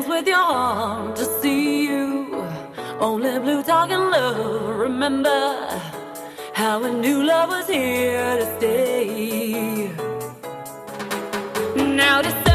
dance with your arm to see you. Only blue dog and love. Remember how a new love was here to stay. Now to